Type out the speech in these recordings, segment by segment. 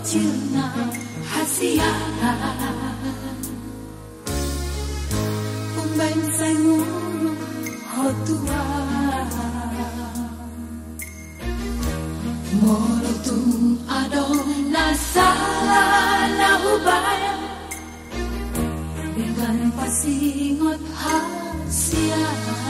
kecilnya hasiahan Umben sengu hotua Morotum adon nasalah nahubai Dengan pasingot hasiahan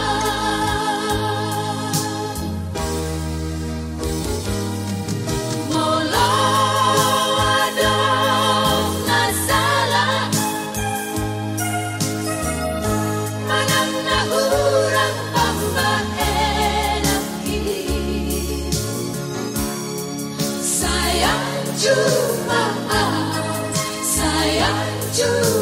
Jumaat, sayang itu.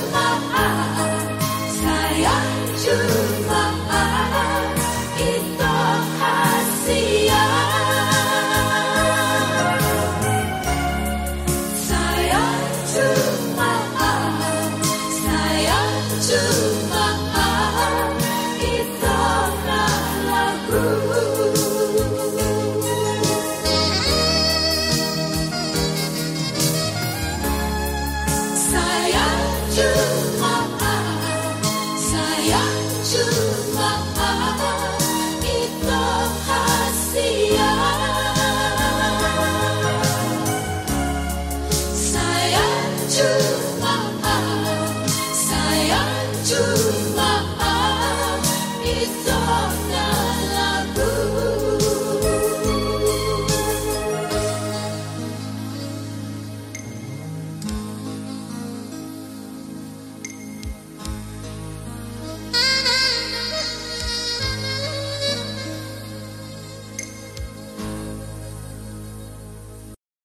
do.